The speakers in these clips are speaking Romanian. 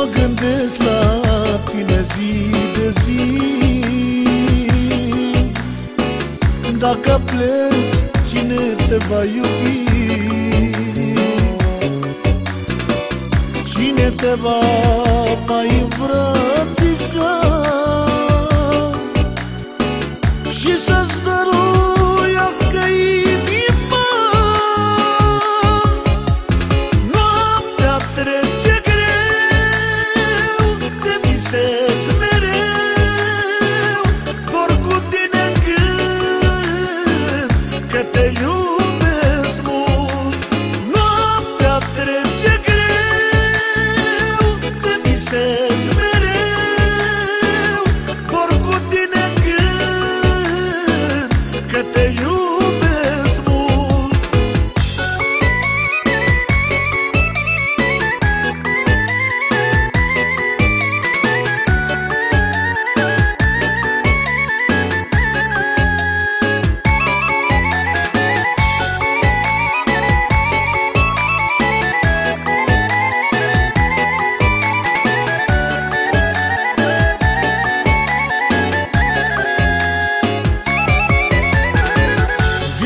mă gândesc la tine zi de zi Dacă pleci, cine te va iubi? Cine te va mai îmbrățișa? Și să-ți dăruiască ei Jackson.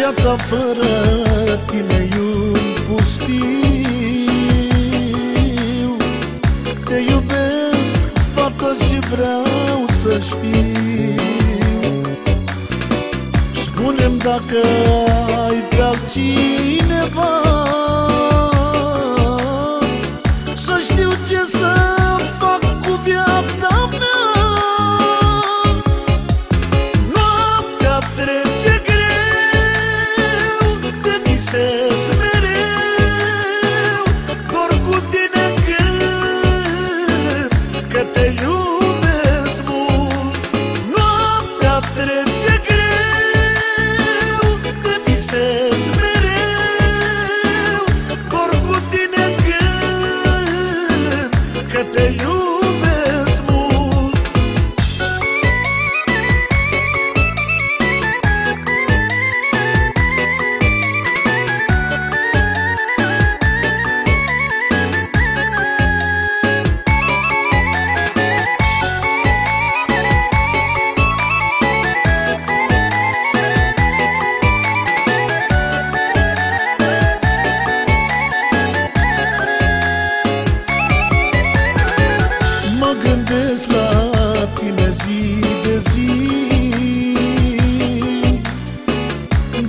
viața fără tine e un pustiu. Te iubesc, fata, și vreau să știu. Spune-mi dacă ai pe altcineva.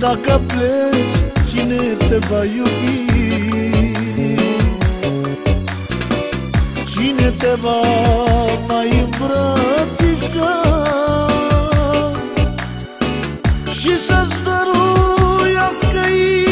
Dacă pleci, cine te va iubi? Cine te va mai îmbrățișa? Și să-ți dăruiască ei